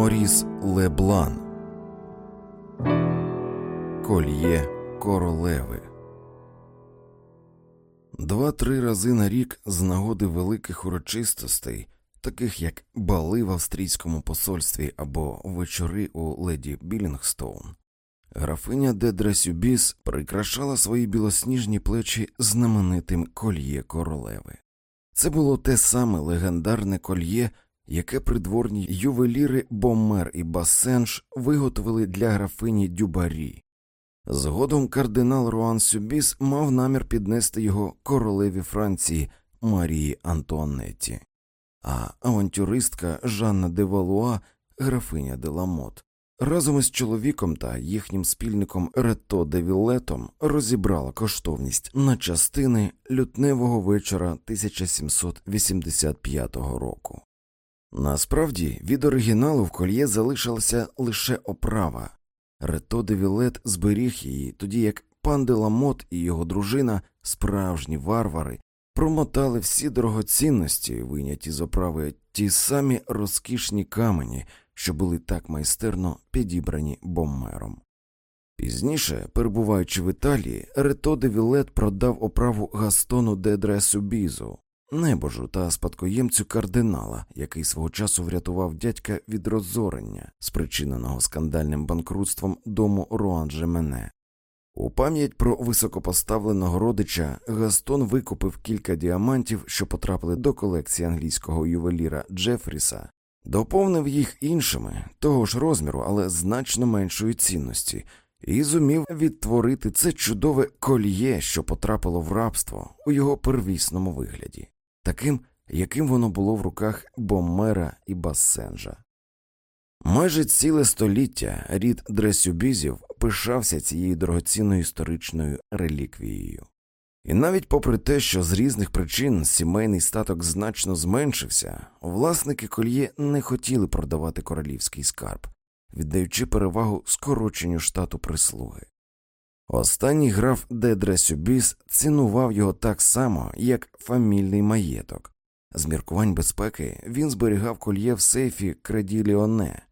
Моріс Леблан Кольє королеви. Два-три рази на рік з нагоди великих урочистостей, таких як бали в австрійському посольстві або вечори у леді Білінгстоун, графиня Дедра Сюбіс прикрашала свої білосніжні плечі знаменитим кольє королеви. Це було те саме легендарне кольє, яке придворні ювеліри Бомер і Бассенж виготовили для графині Дюбарі. Згодом кардинал Руан Сюбіс мав намір піднести його королеві Франції Марії Антуанетті, а авантюристка Жанна де Валуа, графиня де Ламот, разом із чоловіком та їхнім спільником Рето де Віллетом розібрала коштовність на частини лютневого вечора 1785 року. Насправді від оригіналу в кольє залишилася лише оправа. Рето де Вілет зберіг її, тоді як пан де Ламот і його дружина, справжні варвари, промотали всі дорогоцінності, вийняті з оправи ті самі розкішні камені, що були так майстерно підібрані боммером. Пізніше, перебуваючи в Італії, Рето де Вілет продав оправу Гастону де Дресубізу, небожу та спадкоємцю кардинала, який свого часу врятував дядька від розорення, спричиненого скандальним банкрутством дому Руан Мене. У пам'ять про високопоставленого родича Гастон викупив кілька діамантів, що потрапили до колекції англійського ювеліра Джефріса, доповнив їх іншими того ж розміру, але значно меншої цінності, і зумів відтворити це чудове кольє, що потрапило в рабство у його первісному вигляді таким, яким воно було в руках Боммера і Бассенжа. Майже ціле століття рід Дресюбізів пишався цією дорогоцінною історичною реліквією. І навіть попри те, що з різних причин сімейний статок значно зменшився, власники кольє не хотіли продавати королівський скарб, віддаючи перевагу скороченню штату прислуги. Останній граф Дедре Сюбіс цінував його так само, як фамільний маєток. З міркувань безпеки він зберігав кольє в сейфі Креді Ліоне.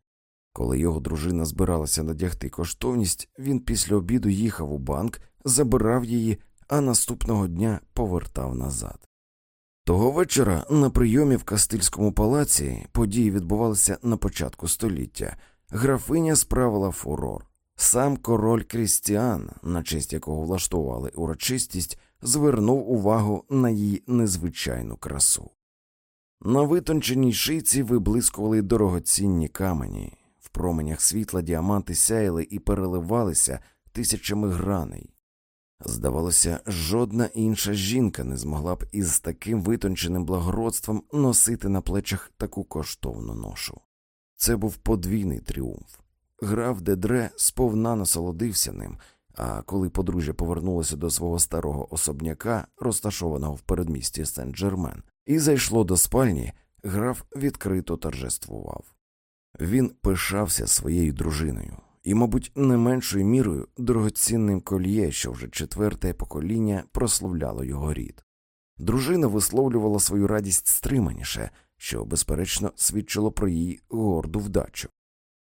Коли його дружина збиралася надягти коштовність, він після обіду їхав у банк, забирав її, а наступного дня повертав назад. Того вечора на прийомі в Кастильському палаці події відбувалися на початку століття. Графиня справила фурор. Сам король Крістіан, на честь якого влаштували урочистість, звернув увагу на її незвичайну красу. На витонченій шиці виблискували дорогоцінні камені, в променях світла діаманти сяяли і переливалися тисячами граней. Здавалося, жодна інша жінка не змогла б із таким витонченим благородством носити на плечах таку коштовну ношу. Це був подвійний тріумф. Граф Дедре сповна насолодився ним, а коли подружжя повернулося до свого старого особняка, розташованого в передмісті Сен Джермен, і зайшло до спальні, граф відкрито торжествував. Він пишався своєю дружиною і, мабуть, не меншою мірою дорогоцінним кольє, що вже четверте покоління прославляло його рід. Дружина висловлювала свою радість стриманіше, що, безперечно, свідчило про її горду вдачу.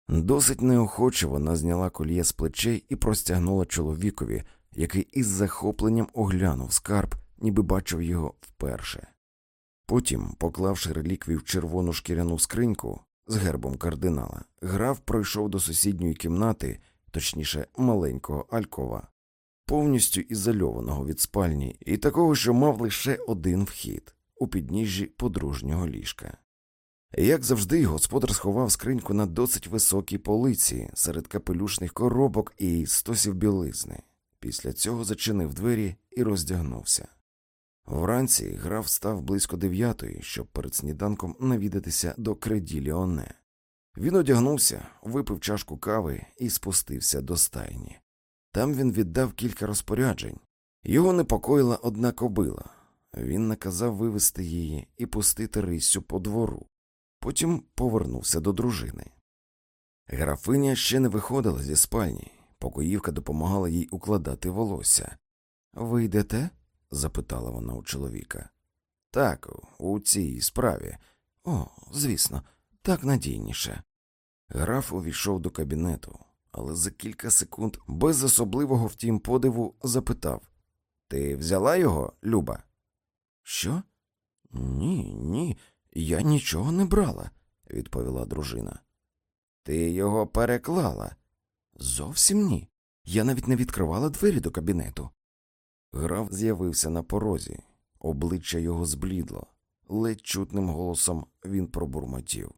Досить неохоче вона зняла кольє з плечей і простягнула чоловікові, який із захопленням оглянув скарб, ніби бачив його вперше. Потім, поклавши реліквію в червону шкіряну скриньку з гербом кардинала, граф пройшов до сусідньої кімнати, точніше, маленького алькова, повністю ізольованого від спальні, і такого, що мав лише один вхід у підніжжі подружнього ліжка. Як завжди, господар сховав скриньку на досить високій полиці серед капелюшних коробок і стосів білизни. Після цього зачинив двері і роздягнувся. Вранці граф став близько дев'ятої, щоб перед сніданком навідатися до креді Ліоне. Він одягнувся, випив чашку кави і спустився до стайні. Там він віддав кілька розпоряджень. Його непокоїла одна кобила. Він наказав вивести її і пустити рисю по двору. Потім повернувся до дружини. Графиня ще не виходила зі спальні, покоївка допомагала їй укладати волосся. Ви йдете? запитала вона у чоловіка. Так, у цій справі. О, звісно, так надійніше. Граф увійшов до кабінету, але за кілька секунд, без особливого втім подиву, запитав Ти взяла його, Люба? Що? Ні, ні, я нічого не брала, відповіла дружина. Ти його переклала? Зовсім ні. Я навіть не відкривала двері до кабінету. Граф з'явився на порозі, обличчя його зблідло. Ледь чутним голосом він пробурмотів.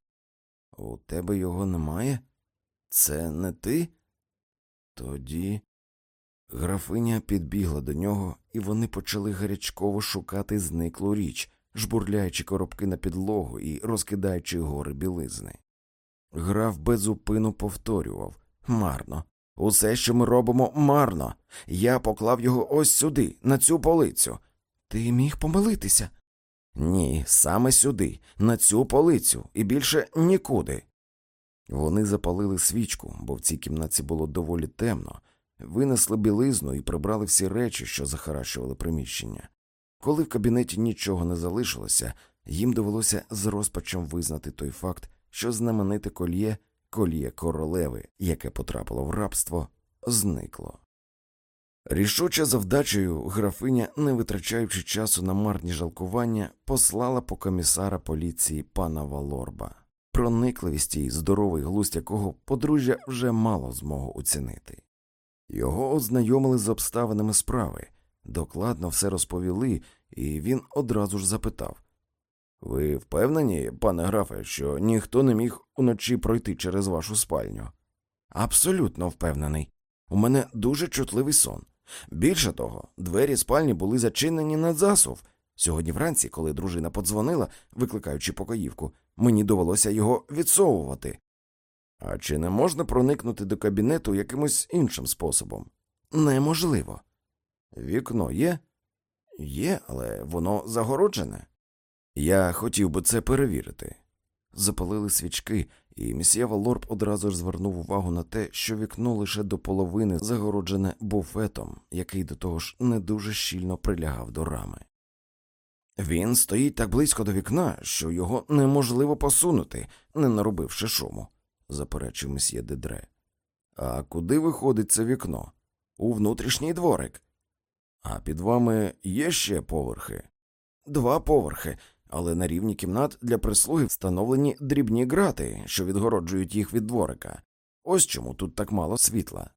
У тебе його немає? Це не ти? Тоді. Графиня підбігла до нього, і вони почали гарячково шукати зниклу річ, жбурляючи коробки на підлогу і розкидаючи гори білизни. Граф безупину повторював марно. Усе, що ми робимо, марно. Я поклав його ось сюди, на цю полицю. Ти міг помилитися? Ні, саме сюди, на цю полицю, і більше нікуди. Вони запалили свічку, бо в цій кімнаті було доволі темно, винесли білизну і прибрали всі речі, що захаращували приміщення. Коли в кабінеті нічого не залишилося, їм довелося з розпачем визнати той факт, що знамените кольє, кольє королеви, яке потрапило в рабство, зникло. Рішуче завдачею графиня, не витрачаючи часу на марні жалкування, послала по комісара поліції пана Валорба, проникливість і здоровий глузд якого подружжя вже мало змогу оцінити. Його ознайомили з обставинами справи, докладно все розповіли, і він одразу ж запитав Ви впевнені, пане графе, що ніхто не міг уночі пройти через вашу спальню? Абсолютно впевнений. У мене дуже чутливий сон. Більше того, двері спальні були зачинені на засув. Сьогодні вранці, коли дружина подзвонила, викликаючи покоївку, мені довелося його відсовувати. А чи не можна проникнути до кабінету якимось іншим способом? Неможливо. Вікно є? Є, але воно загороджене. Я хотів би це перевірити. Запалили свічки, і мсьє Валорб одразу ж звернув увагу на те, що вікно лише до половини загороджене буфетом, який до того ж не дуже щільно прилягав до рами. Він стоїть так близько до вікна, що його неможливо посунути, не наробивши шуму, заперечив месьє Дедре. А куди виходить це вікно? У внутрішній дворик. А під вами є ще поверхи? Два поверхи, але на рівні кімнат для прислуги встановлені дрібні грати, що відгороджують їх від дворика. Ось чому тут так мало світла.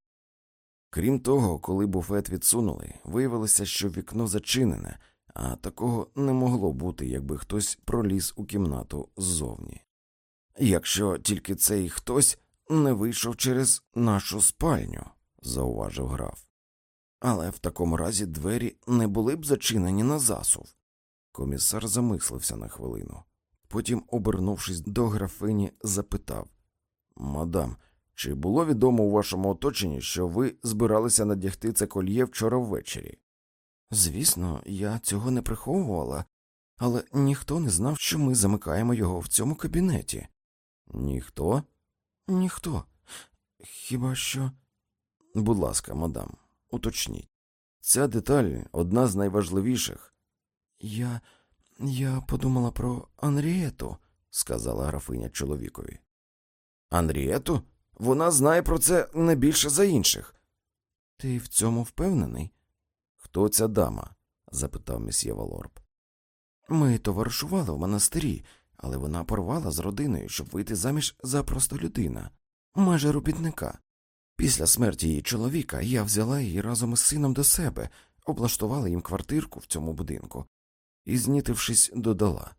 Крім того, коли буфет відсунули, виявилося, що вікно зачинене, а такого не могло бути, якби хтось проліз у кімнату ззовні. Якщо тільки цей хтось не вийшов через нашу спальню, зауважив граф. Але в такому разі двері не були б зачинені на засув. Комісар замислився на хвилину. Потім, обернувшись до графині, запитав Мадам, чи було відомо у вашому оточенні, що ви збиралися надягти це кольє вчора ввечері? Звісно, я цього не приховувала, але ніхто не знав, що ми замикаємо його в цьому кабінеті. Ніхто? Ніхто. Хіба що. Будь ласка, мадам, уточніть. Ця деталь одна з найважливіших. Я. я подумала про Анрієту, сказала графиня чоловікові. Анрієту? Вона знає про це не більше за інших. Ти в цьому впевнений? Хто ця дама? запитав месьє Валорб. Ми товаришували в монастирі, але вона порвала з родиною, щоб вийти заміж за простолюдина, майже робітника. Після смерті її чоловіка я взяла її разом із сином до себе, облаштувала їм квартирку в цьому будинку і, знітившись, додала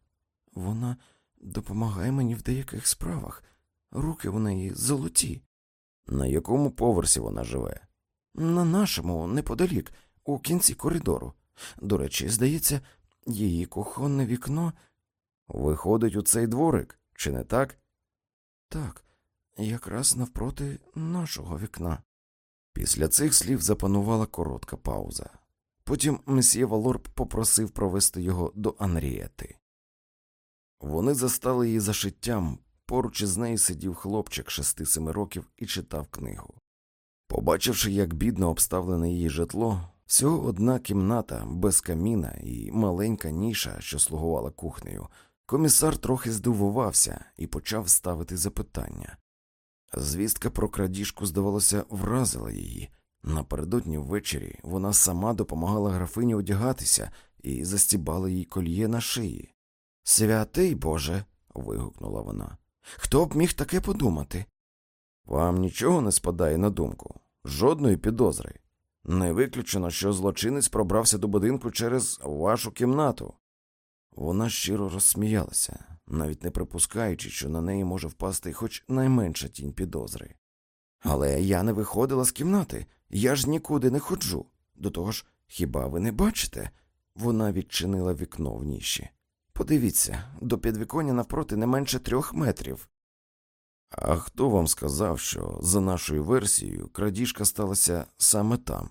вона допомагає мені в деяких справах, руки у неї золоті. На якому поверсі вона живе? На нашому, неподалік, у кінці коридору. До речі, здається, її кухонне вікно виходить у цей дворик, чи не так? Так, якраз навпроти нашого вікна. Після цих слів запанувала коротка пауза. Потім месьє Валорб попросив провести його до Анрієти. Вони застали її за шиттям, поруч із нею сидів хлопчик шести-семи років і читав книгу. Побачивши, як бідно обставлене її житло, всього одна кімната без каміна і маленька ніша, що слугувала кухнею, комісар трохи здивувався і почав ставити запитання. Звістка про крадіжку, здавалося, вразила її. Напередодні ввечері вона сама допомагала графині одягатися і застібала їй кольє на шиї. Святий Боже. вигукнула вона. Хто б міг таке подумати? Вам нічого не спадає на думку, жодної підозри. Не виключено, що злочинець пробрався до будинку через вашу кімнату. Вона щиро розсміялася, навіть не припускаючи, що на неї може впасти хоч найменша тінь підозри. Але я не виходила з кімнати, я ж нікуди не ходжу. До того ж, хіба ви не бачите? Вона відчинила вікно в ніші. Подивіться, до підвіконня навпроти не менше трьох метрів. А хто вам сказав, що за нашою версією крадіжка сталася саме там?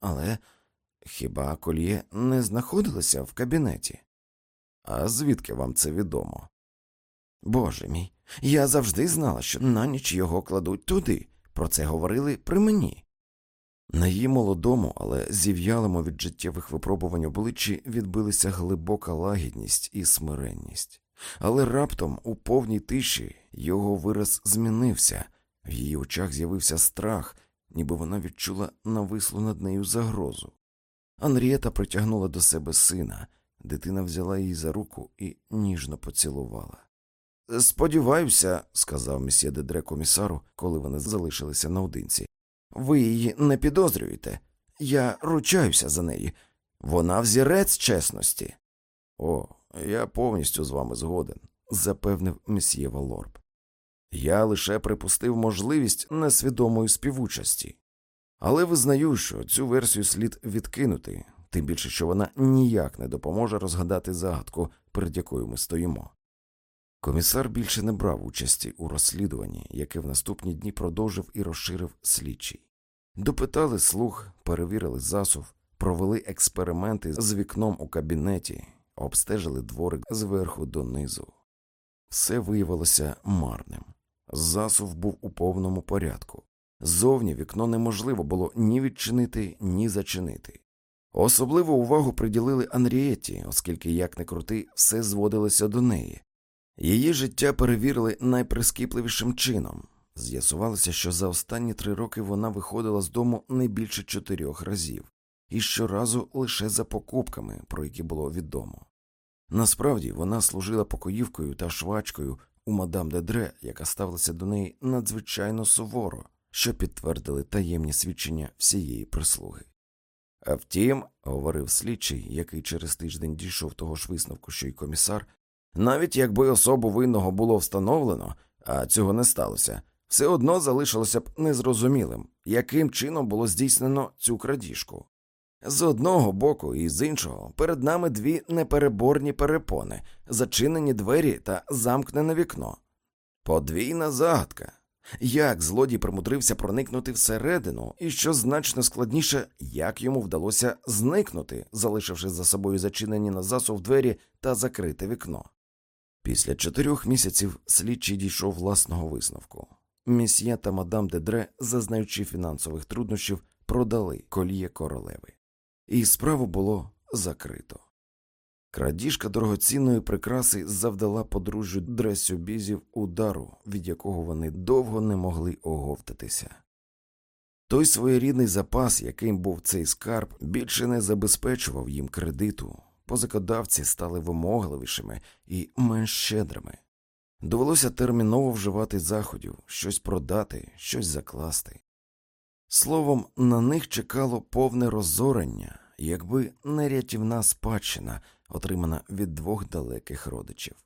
Але хіба кольє не знаходилося в кабінеті? А звідки вам це відомо? Боже мій, я завжди знала, що на ніч його кладуть туди. Про це говорили при мені. На її молодому, але зів'ялому від життєвих випробувань обличчі відбилися глибока лагідність і смиренність. Але раптом, у повній тиші, його вираз змінився, в її очах з'явився страх, ніби вона відчула навислу над нею загрозу. Анрієта притягнула до себе сина, дитина взяла її за руку і ніжно поцілувала. Сподіваюся, сказав месьє Дедре комісару, коли вони залишилися наодинці. Ви її не підозрюєте. Я ручаюся за неї. Вона взірець чесності. О, я повністю з вами згоден, запевнив месьє Валорб. Я лише припустив можливість несвідомої співучасті. Але визнаю, що цю версію слід відкинути, тим більше, що вона ніяк не допоможе розгадати загадку, перед якою ми стоїмо. Комісар більше не брав участі у розслідуванні, яке в наступні дні продовжив і розширив слідчий. Допитали слух, перевірили засув, провели експерименти з вікном у кабінеті, обстежили дворик зверху донизу. Все виявилося марним. Засув був у повному порядку. Зовні вікно неможливо було ні відчинити, ні зачинити. Особливу увагу приділили Анрієті, оскільки, як не крути, все зводилося до неї. Її життя перевірили найприскіпливішим чином. З'ясувалося, що за останні три роки вона виходила з дому не більше чотирьох разів, і щоразу лише за покупками, про які було відомо. Насправді вона служила покоївкою та швачкою у мадам Дедре, яка ставилася до неї надзвичайно суворо, що підтвердили таємні свідчення всієї прислуги. А втім, говорив слідчий, який через тиждень дійшов того ж висновку, що й комісар, навіть якби особу винного було встановлено, а цього не сталося, все одно залишилося б незрозумілим, яким чином було здійснено цю крадіжку. З одного боку і з іншого перед нами дві непереборні перепони, зачинені двері та замкнене вікно. Подвійна загадка. Як злодій примудрився проникнути всередину, і що значно складніше, як йому вдалося зникнути, залишивши за собою зачинені на засув двері та закрите вікно. Після чотирьох місяців слідчий дійшов власного висновку. Місьє та мадам Дедре, зазнаючи фінансових труднощів, продали коліє королеви, і справу було закрито. Крадіжка дорогоцінної прикраси завдала подружжю дресюбізів удару, від якого вони довго не могли оговтатися. Той своєрідний запас, яким був цей скарб, більше не забезпечував їм кредиту, позакодавці стали вимогливішими і менш щедрими. Довелося терміново вживати заходів, щось продати, щось закласти. Словом, на них чекало повне розорення, якби не рятівна спадщина, отримана від двох далеких родичів.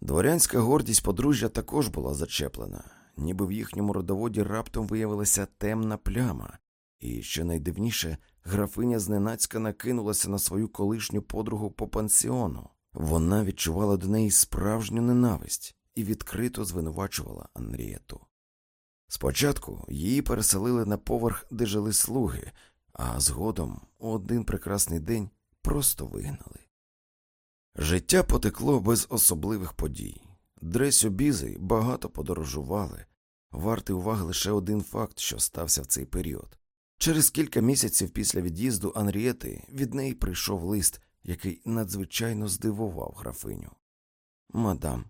Дворянська гордість подружжя також була зачеплена, ніби в їхньому родоводі раптом виявилася темна пляма, і, що найдивніше, графиня зненацька накинулася на свою колишню подругу по пансіону. Вона відчувала до неї справжню ненависть і відкрито звинувачувала Анрієту. Спочатку її переселили на поверх, де жили слуги, а згодом у один прекрасний день просто вигнали. Життя потекло без особливих подій. Дресю бізи багато подорожували. Вартий уваги лише один факт, що стався в цей період. Через кілька місяців після від'їзду Анрієти від неї прийшов лист, який надзвичайно здивував графиню. Мадам,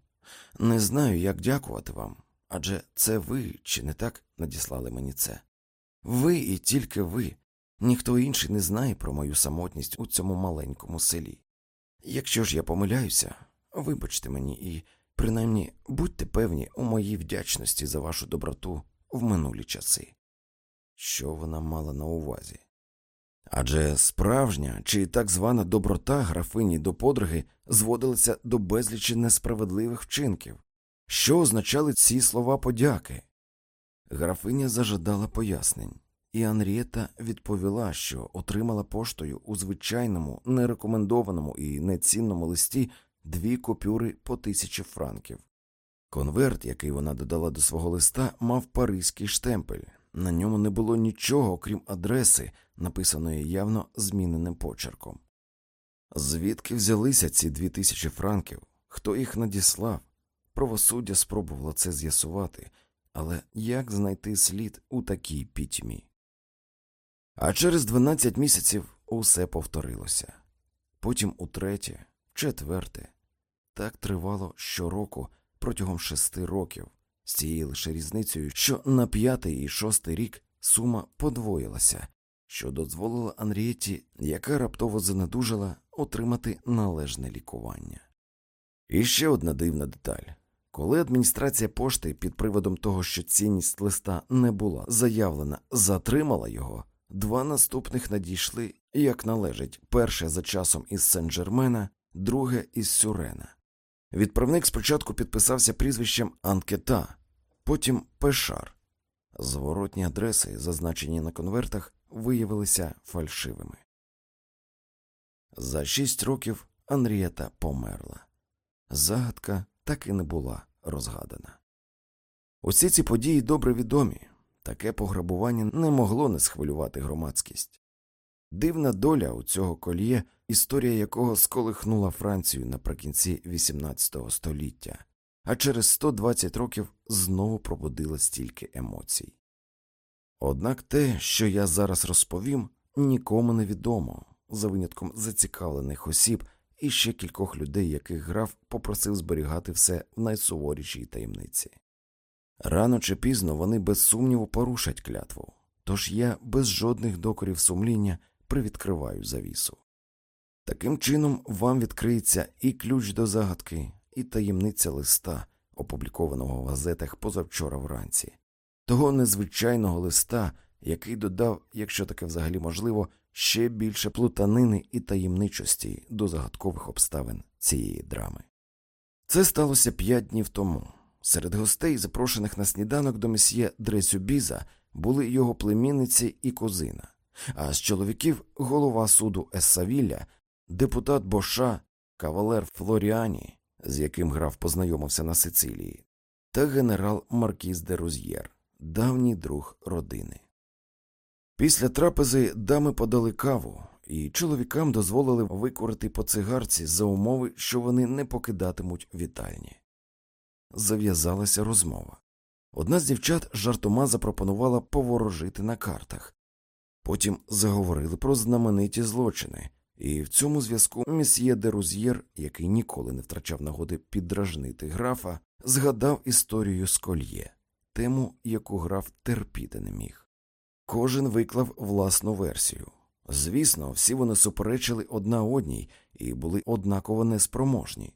не знаю, як дякувати вам, Адже це ви, чи не так, надіслали мені це? Ви і тільки ви. Ніхто інший не знає про мою самотність у цьому маленькому селі. Якщо ж я помиляюся, вибачте мені і, принаймні, будьте певні у моїй вдячності за вашу доброту в минулі часи. Що вона мала на увазі? Адже справжня чи так звана доброта графині до подруги зводилася до безлічі несправедливих вчинків. Що означали ці слова подяки? Графиня зажадала пояснень, і Анрієта відповіла, що отримала поштою у звичайному, нерекомендованому і нецінному листі дві купюри по тисячі франків. Конверт, який вона додала до свого листа, мав паризький штемпель. На ньому не було нічого, крім адреси, написаної явно зміненим почерком. Звідки взялися ці дві тисячі франків? Хто їх надіслав? Правосуддя спробувало це з'ясувати, але як знайти слід у такій пітьмі? А через 12 місяців усе повторилося. Потім утретє, четверте. Так тривало щороку протягом шести років, з цією лише різницею, що на п'ятий і шостий рік сума подвоїлася, що дозволило Анрієті, яка раптово занедужала, отримати належне лікування. І ще одна дивна деталь. Коли адміністрація пошти під приводом того, що цінність листа не була заявлена, затримала його, два наступних надійшли, як належить, перше за часом із Сен-Джермена, друге із Сюрена. Відправник спочатку підписався прізвищем Анкета, потім Пешар. Зворотні адреси, зазначені на конвертах, виявилися фальшивими. За шість років Анрієта померла. Загадка так і не була розгадана. Усі ці події добре відомі, таке пограбування не могло не схвилювати громадськість. Дивна доля у цього кольє, історія якого сколихнула Францію наприкінці XVIII століття, а через 120 років знову пробудила стільки емоцій. Однак те, що я зараз розповім, нікому не відомо, за винятком зацікавлених осіб і ще кількох людей, яких граф попросив зберігати все в найсуворішій таємниці. Рано чи пізно вони без сумніву порушать клятву, тож я без жодних докорів сумління привідкриваю завісу. Таким чином вам відкриється і ключ до загадки, і таємниця листа, опублікованого в газетах позавчора вранці, того незвичайного листа, який додав, якщо таке взагалі можливо, ще більше плутанини і таємничості до загадкових обставин цієї драми. Це сталося п'ять днів тому. Серед гостей, запрошених на сніданок до месьє Дресюбіза, були його племінниці і кузина, а з чоловіків голова суду Ессавілля, депутат Боша, кавалер Флоріані, з яким граф познайомився на Сицилії, та генерал Маркіз де Роз'єр, давній друг родини. Після трапези дами подали каву, і чоловікам дозволили викурити по цигарці за умови, що вони не покидатимуть вітальні. Зав'язалася розмова. Одна з дівчат жартома запропонувала поворожити на картах. Потім заговорили про знамениті злочини, і в цьому зв'язку месьє де який ніколи не втрачав нагоди піддражнити графа, згадав історію з кольє, тему, яку граф терпіти не міг. Кожен виклав власну версію. Звісно, всі вони суперечили одна одній і були однаково неспроможні.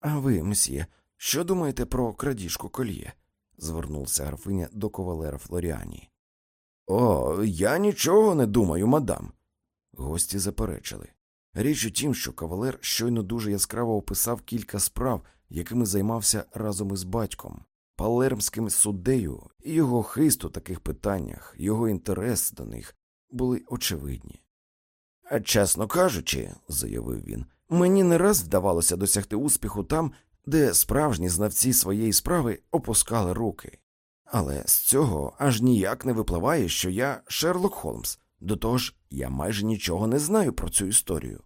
А ви, месьє, що думаєте про крадіжку кольє? звернувся графиня до кавалера Флоріані. О, я нічого не думаю, мадам. Гості заперечили. Річ у тім, що кавалер щойно дуже яскраво описав кілька справ, якими займався разом із батьком, палермським суддею, і його хист у таких питаннях, його інтерес до них були очевидні. Чесно кажучи, заявив він, мені не раз вдавалося досягти успіху там, де справжні знавці своєї справи опускали руки. Але з цього аж ніяк не випливає, що я Шерлок Холмс, до того ж, я майже нічого не знаю про цю історію.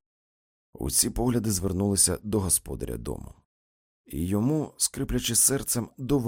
Усі погляди звернулися до господаря дому, і йому, скриплячи серцем, довелося.